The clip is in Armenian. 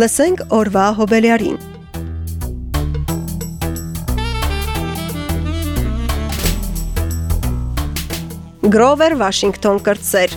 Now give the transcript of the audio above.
Լսենք օրվա հոբելյարին։ Գրովեր Վաշինգտոն կրտսեր